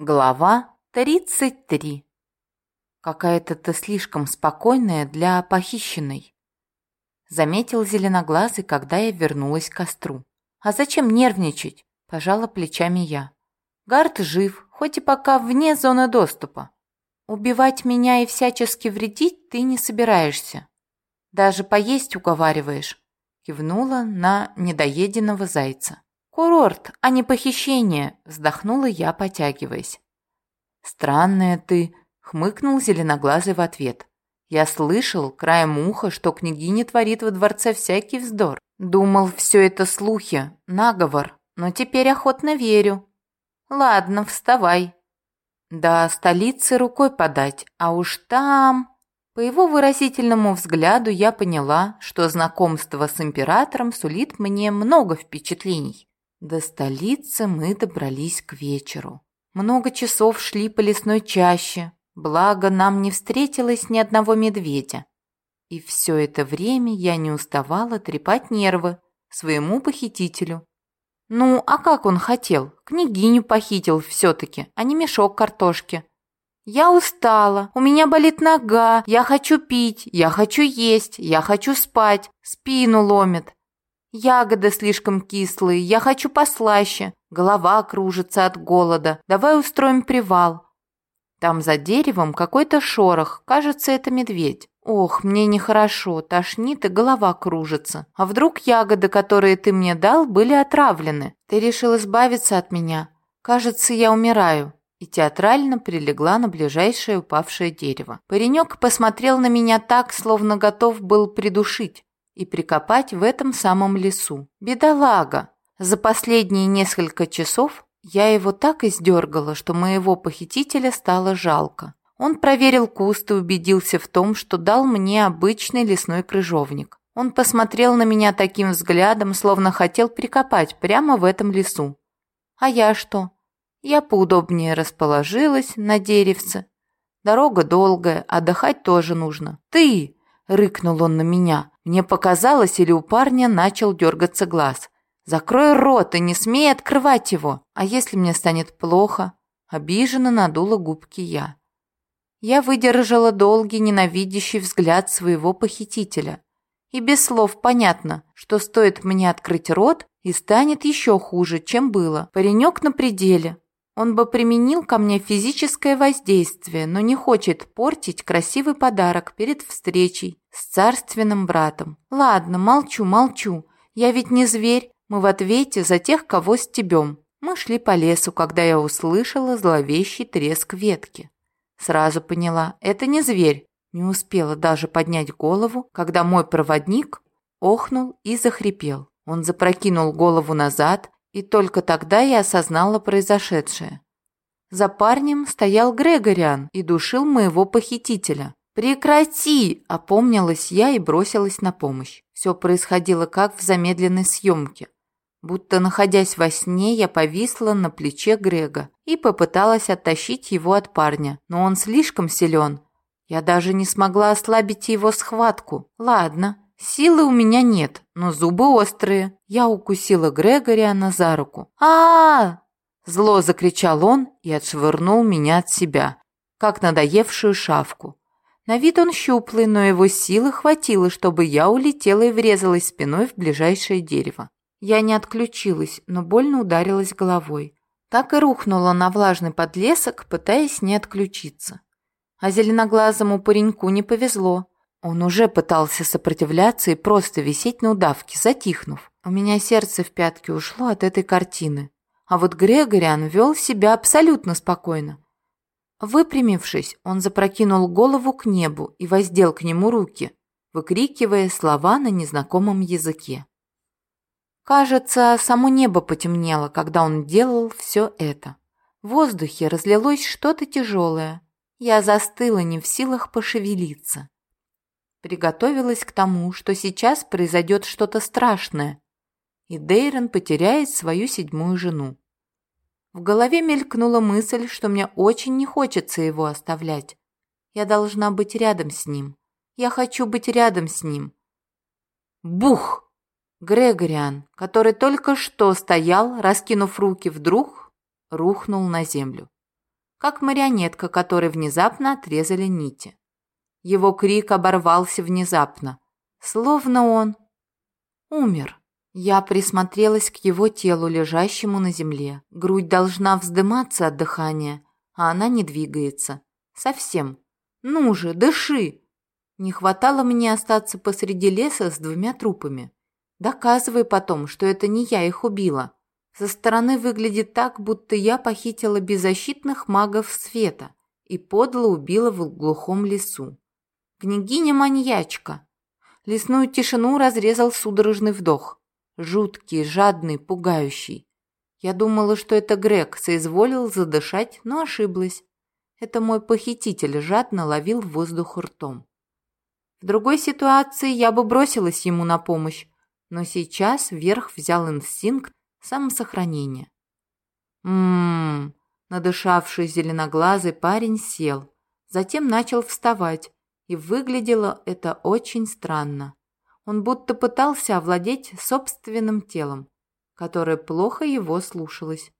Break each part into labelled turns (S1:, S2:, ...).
S1: Глава 33. Какая-то ты слишком спокойная для похищенной. Заметил зеленоглазый, когда я вернулась к костру. А зачем нервничать? Пожала плечами я. Гард жив, хоть и пока вне зоны доступа. Убивать меня и всячески вредить ты не собираешься. Даже поесть уговариваешь. Кивнула на недоеденного зайца. «Курорт, а не похищение», – вздохнула я, потягиваясь. «Странная ты», – хмыкнул зеленоглазый в ответ. «Я слышал краем уха, что княгиня творит во дворце всякий вздор. Думал, все это слухи, наговор, но теперь охотно верю. Ладно, вставай. Да, столице рукой подать, а уж там...» По его выразительному взгляду я поняла, что знакомство с императором сулит мне много впечатлений. До столицы мы добрались к вечеру. Много часов шли по лесной чаще, благо нам не встретилось ни одного медведя. И все это время я не уставала трепать нервы своему похитителю. Ну, а как он хотел? Княгиню похитил все-таки, а не мешок картошки. Я устала, у меня болит нога, я хочу пить, я хочу есть, я хочу спать, спину ломит. Ягоды слишком кислые, я хочу послаще. Голова кружится от голода. Давай устроим привал. Там за деревом какой-то шорох. Кажется, это медведь. Ох, мне нехорошо, тошнит и голова кружится. А вдруг ягоды, которые ты мне дал, были отравлены? Ты решил избавиться от меня? Кажется, я умираю. И театрально прилегла на ближайшее упавшее дерево. Паренек посмотрел на меня так, словно готов был придушить и прикопать в этом самом лесу. Бедолага! За последние несколько часов я его так издергала, что моего похитителя стало жалко. Он проверил куст и убедился в том, что дал мне обычный лесной крыжовник. Он посмотрел на меня таким взглядом, словно хотел прикопать прямо в этом лесу. А я что? Я поудобнее расположилась на деревце. Дорога долгая, отдыхать тоже нужно. Ты! — рыкнул он на меня. Мне показалось, или у парня начал дергаться глаз. «Закрой рот и не смей открывать его! А если мне станет плохо?» Обиженно надула губки я. Я выдержала долгий ненавидящий взгляд своего похитителя. И без слов понятно, что стоит мне открыть рот, и станет еще хуже, чем было. Паренек на пределе, он бы применил ко мне физическое воздействие, но не хочет портить красивый подарок перед встречей с царственным братом. Ладно, молчу, молчу. Я ведь не зверь, мы в ответе за тех, кого стебем. Мы шли по лесу, когда я услышала зловещий треск ветки. Сразу поняла, это не зверь. Не успела даже поднять голову, когда мой проводник охнул и захрипел. Он запрокинул голову назад, и только тогда я осознала произошедшее. За парнем стоял Грегориан и душил моего похитителя. «Прекрати!» – опомнилась я и бросилась на помощь. Все происходило как в замедленной съемке. Будто находясь во сне, я повисла на плече Грега и попыталась оттащить его от парня, но он слишком силен. Я даже не смогла ослабить его схватку. Ладно, Силы у меня нет, но зубы острые. Я укусила Грегориана за руку. а, -а, -а Зло закричал он и отшвырнул меня от себя, как надоевшую шавку. На вид он щуплый, но его силы хватило, чтобы я улетела и врезалась спиной в ближайшее дерево. Я не отключилась, но больно ударилась головой. Так и рухнула на влажный подлесок, пытаясь не отключиться. А зеленоглазому пареньку не повезло. Он уже пытался сопротивляться и просто висеть на удавке, затихнув. У меня сердце в пятки ушло от этой картины. А вот Грегориан вел себя абсолютно спокойно. Выпрямившись, он запрокинул голову к небу и воздел к нему руки, выкрикивая слова на незнакомом языке. Кажется, само небо потемнело, когда он делал все это. В воздухе разлилось что-то тяжелое. Я застыла не в силах пошевелиться приготовилась к тому, что сейчас произойдет что-то страшное, и Дейрон потеряет свою седьмую жену. В голове мелькнула мысль, что мне очень не хочется его оставлять. Я должна быть рядом с ним. Я хочу быть рядом с ним. Бух! Грегориан, который только что стоял, раскинув руки, вдруг рухнул на землю. как марионетка, которой внезапно отрезали нити. Его крик оборвался внезапно, словно он умер. Я присмотрелась к его телу, лежащему на земле. Грудь должна вздыматься от дыхания, а она не двигается. Совсем. Ну же, дыши! Не хватало мне остаться посреди леса с двумя трупами. Доказывай потом, что это не я их убила. Со стороны выглядит так, будто я похитила беззащитных магов света и подло убила в глухом лесу. Княгиня-маньячка. Лесную тишину разрезал судорожный вдох. Жуткий, жадный, пугающий. Я думала, что это Грег соизволил задышать, но ошиблась. Это мой похититель жадно ловил воздух ртом. В другой ситуации я бы бросилась ему на помощь, но сейчас верх взял инстинкт самосохранения. Ммм, надышавший зеленоглазый парень сел, затем начал вставать, и выглядело это очень странно. Он будто пытался овладеть собственным телом, которое плохо его слушалось.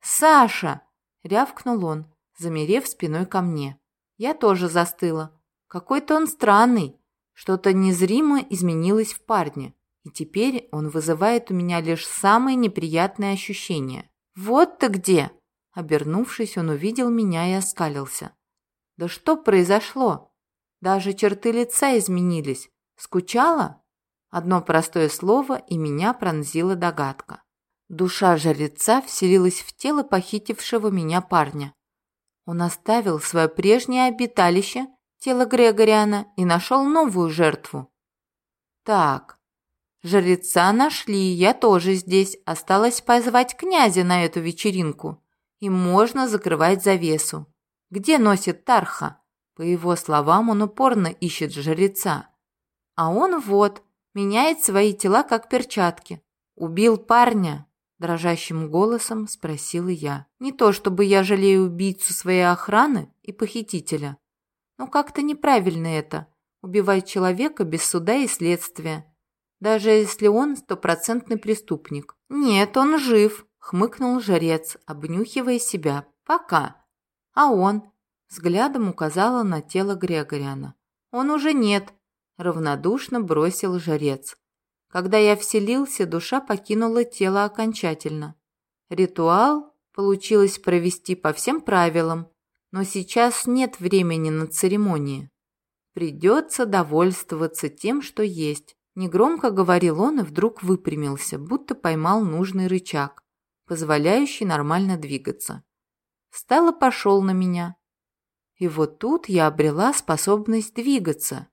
S1: «Саша!» — рявкнул он, замерев спиной ко мне. Я тоже застыла. Какой-то он странный. Что-то незримо изменилось в парне, и теперь он вызывает у меня лишь самые неприятные ощущения. «Вот ты где!» Обернувшись, он увидел меня и оскалился. «Да что произошло? Даже черты лица изменились. Скучала?» Одно простое слово, и меня пронзила догадка. Душа жреца вселилась в тело похитившего меня парня. Он оставил свое прежнее обиталище, тело Грегориана, и нашел новую жертву. Так, жреца нашли, я тоже здесь. Осталось позвать князя на эту вечеринку. И можно закрывать завесу. Где носит Тарха? По его словам, он упорно ищет жреца. А он вот, меняет свои тела как перчатки. Убил парня, дрожащим голосом спросила я. Не то чтобы я жалею убийцу своей охраны и похитителя, но как-то неправильно это убивать человека без суда и следствия, даже если он стопроцентный преступник. Нет, он жив, хмыкнул жрец, обнюхивая себя. Пока. А он взглядом указала на тело Грегориана. Он уже нет, равнодушно бросил жрец. Когда я вселился, душа покинула тело окончательно. Ритуал получилось провести по всем правилам, но сейчас нет времени на церемонии. Придется довольствоваться тем, что есть. Негромко говорил он и вдруг выпрямился, будто поймал нужный рычаг, позволяющий нормально двигаться. Встал и пошел на меня. И вот тут я обрела способность двигаться,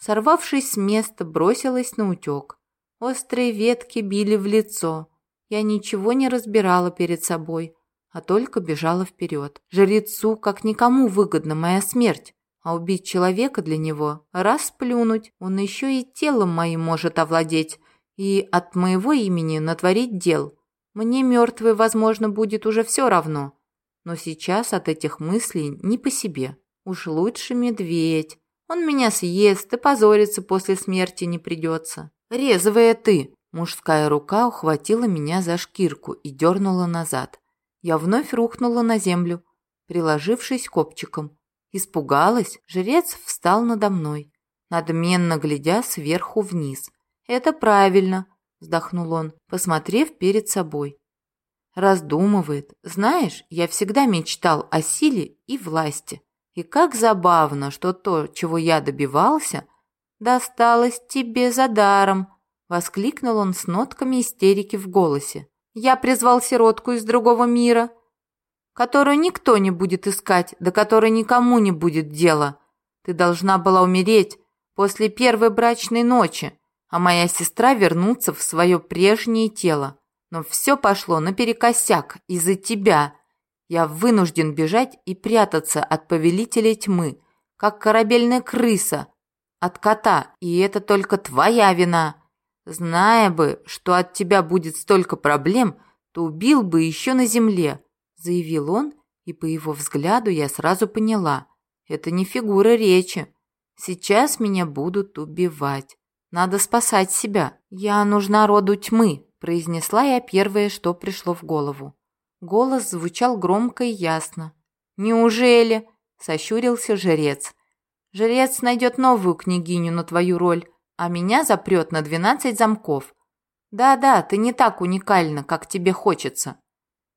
S1: Сорвавшись с места, бросилась на утек. Острые ветки били в лицо. Я ничего не разбирала перед собой, а только бежала вперед. Жрецу как никому выгодна моя смерть, а убить человека для него – раз плюнуть, он еще и телом моим может овладеть и от моего имени натворить дел. Мне мертвый, возможно, будет уже все равно, но сейчас от этих мыслей не по себе. Уж лучше медведь, он меня съест и позориться после смерти не придется. Резвая ты!» Мужская рука ухватила меня за шкирку и дернула назад. Я вновь рухнула на землю, приложившись копчиком. Испугалась, жрец встал надо мной, надменно глядя сверху вниз. «Это правильно», — вздохнул он, посмотрев перед собой. Раздумывает. «Знаешь, я всегда мечтал о силе и власти. И как забавно, что то, чего я добивался, досталось тебе за даром, воскликнул он с нотками истерики в голосе. Я призвал сиротку из другого мира, которую никто не будет искать, до которой никому не будет дела. Ты должна была умереть после первой брачной ночи, а моя сестра вернуться в свое прежнее тело. Но все пошло наперекосяк из-за тебя. Я вынужден бежать и прятаться от повелителя тьмы, как корабельная крыса от кота, и это только твоя вина. Зная бы, что от тебя будет столько проблем, то убил бы еще на земле, заявил он, и по его взгляду я сразу поняла, это не фигура речи. Сейчас меня будут убивать. Надо спасать себя. Я нужна роду тьмы, произнесла я первое, что пришло в голову. Голос звучал громко и ясно. «Неужели?» – сощурился жрец. «Жрец найдет новую княгиню на твою роль, а меня запрет на двенадцать замков. Да-да, ты не так уникальна, как тебе хочется.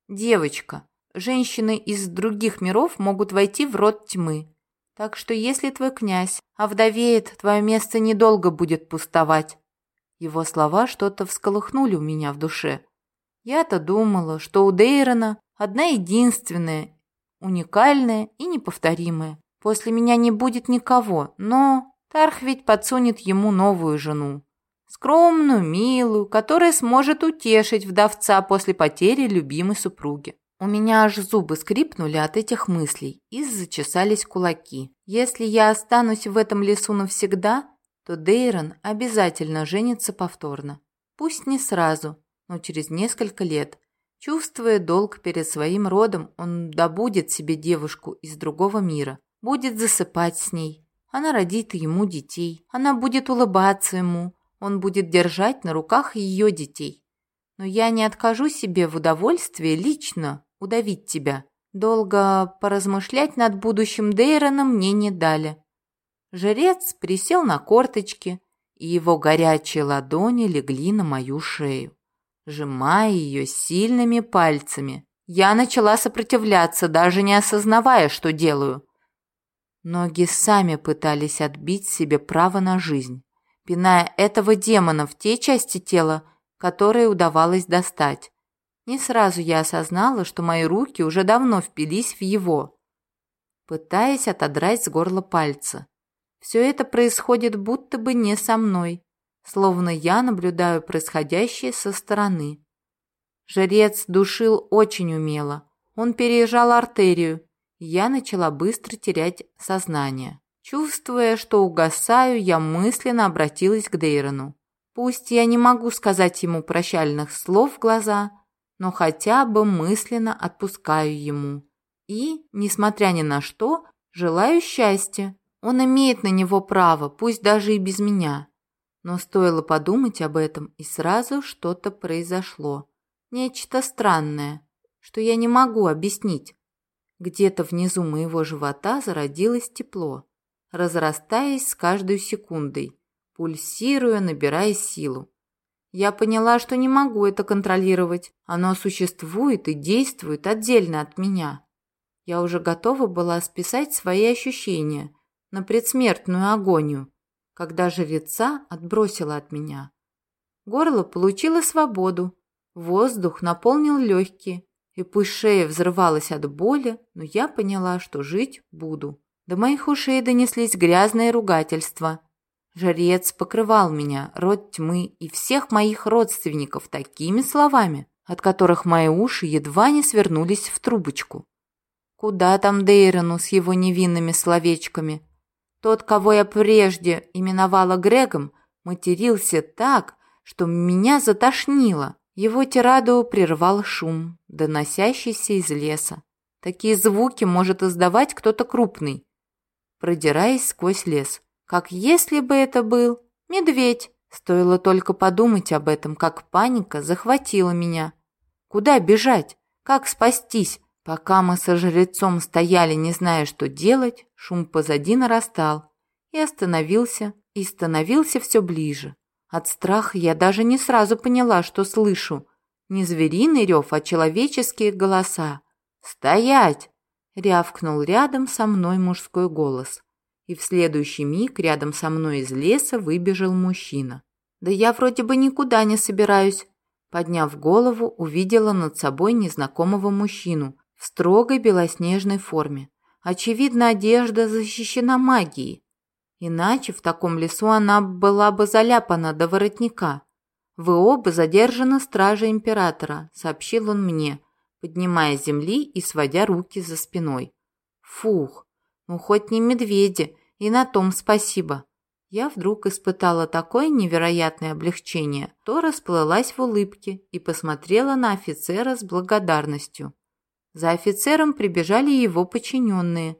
S1: Девочка, женщины из других миров могут войти в род тьмы. Так что если твой князь овдовеет, твое место недолго будет пустовать. Его слова что-то всколыхнули у меня в душе. Я-то думала, что у Дейрона одна единственная, уникальная и неповторимая. После меня не будет никого, но Тарх ведь подсунет ему новую жену. Скромную, милую, которая сможет утешить вдовца после потери любимой супруги. У меня аж зубы скрипнули от этих мыслей и зачесались кулаки. Если я останусь в этом лесу навсегда, то Дейрон обязательно женится повторно. Пусть не сразу, но через несколько лет. Чувствуя долг перед своим родом, он добудет себе девушку из другого мира, будет засыпать с ней. Она родит ему детей, она будет улыбаться ему, он будет держать на руках ее детей. Но я не откажу себе в удовольствии лично удавить тебя. Долго поразмышлять над будущим Дейроном мне не дали. Жрец присел на корточки, и его горячие ладони легли на мою шею, сжимая ее сильными пальцами. Я начала сопротивляться, даже не осознавая, что делаю. Ноги сами пытались отбить себе право на жизнь пиная этого демона в те части тела, которые удавалось достать. Не сразу я осознала, что мои руки уже давно впились в его, пытаясь отодрать с горла пальца. Все это происходит будто бы не со мной, словно я наблюдаю происходящее со стороны. Жрец душил очень умело. Он переезжал артерию, я начала быстро терять сознание. Чувствуя, что угасаю, я мысленно обратилась к Дейрону. Пусть я не могу сказать ему прощальных слов в глаза, но хотя бы мысленно отпускаю ему. И, несмотря ни на что, желаю счастья. Он имеет на него право, пусть даже и без меня. Но стоило подумать об этом, и сразу что-то произошло. Нечто странное, что я не могу объяснить. Где-то внизу моего живота зародилось тепло разрастаясь с каждой секундой, пульсируя, набирая силу. Я поняла, что не могу это контролировать. Оно существует и действует отдельно от меня. Я уже готова была списать свои ощущения на предсмертную агонию, когда жреца отбросила от меня. Горло получило свободу, воздух наполнил легкие, и пусть шея взрывалась от боли, но я поняла, что жить буду. До моих ушей донеслись грязные ругательства. Жрец покрывал меня, род тьмы и всех моих родственников такими словами, от которых мои уши едва не свернулись в трубочку. Куда там Дейрону с его невинными словечками? Тот, кого я прежде именовала Грегом, матерился так, что меня затошнило. Его тираду прервал шум, доносящийся из леса. Такие звуки может издавать кто-то крупный, продираясь сквозь лес. Как если бы это был медведь. Стоило только подумать об этом, как паника захватила меня. Куда бежать? Как спастись? Пока мы со жрецом стояли, не зная, что делать, шум позади нарастал и остановился, и становился все ближе. От страха я даже не сразу поняла, что слышу. Не звериный рев, а человеческие голоса. «Стоять!» рявкнул рядом со мной мужской голос. И в следующий миг рядом со мной из леса выбежал мужчина. Да я вроде бы никуда не собираюсь. Подняв голову, увидела над собой незнакомого мужчину в строгой белоснежной форме. Очевидно, одежда защищена магией. Иначе в таком лесу она была бы заляпана до воротника. «Вы оба задержаны стражей императора», — сообщил он мне, поднимая земли и сводя руки за спиной. Фух, ну хоть не медведи, и на том спасибо. Я вдруг испытала такое невероятное облегчение, то расплылась в улыбке и посмотрела на офицера с благодарностью. За офицером прибежали его подчиненные.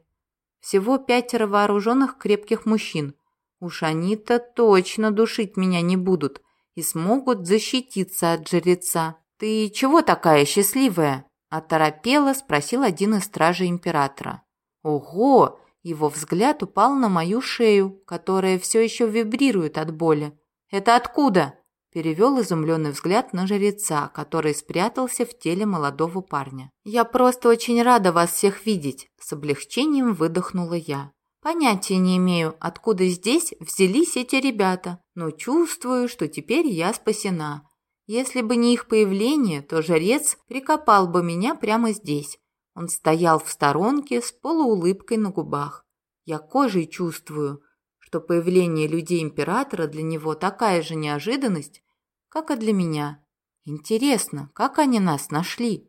S1: Всего пятеро вооруженных крепких мужчин. Уж они-то точно душить меня не будут и смогут защититься от жреца. «Ты чего такая счастливая?» Оторопело спросил один из стражей императора. Ого! Его взгляд упал на мою шею, которая все еще вибрирует от боли. «Это откуда?» Перевел изумленный взгляд на жреца, который спрятался в теле молодого парня. «Я просто очень рада вас всех видеть», – с облегчением выдохнула я. «Понятия не имею, откуда здесь взялись эти ребята, но чувствую, что теперь я спасена. Если бы не их появление, то жрец прикопал бы меня прямо здесь. Он стоял в сторонке с полуулыбкой на губах. Я кожей чувствую, что появление людей императора для него такая же неожиданность, как и для меня. Интересно, как они нас нашли?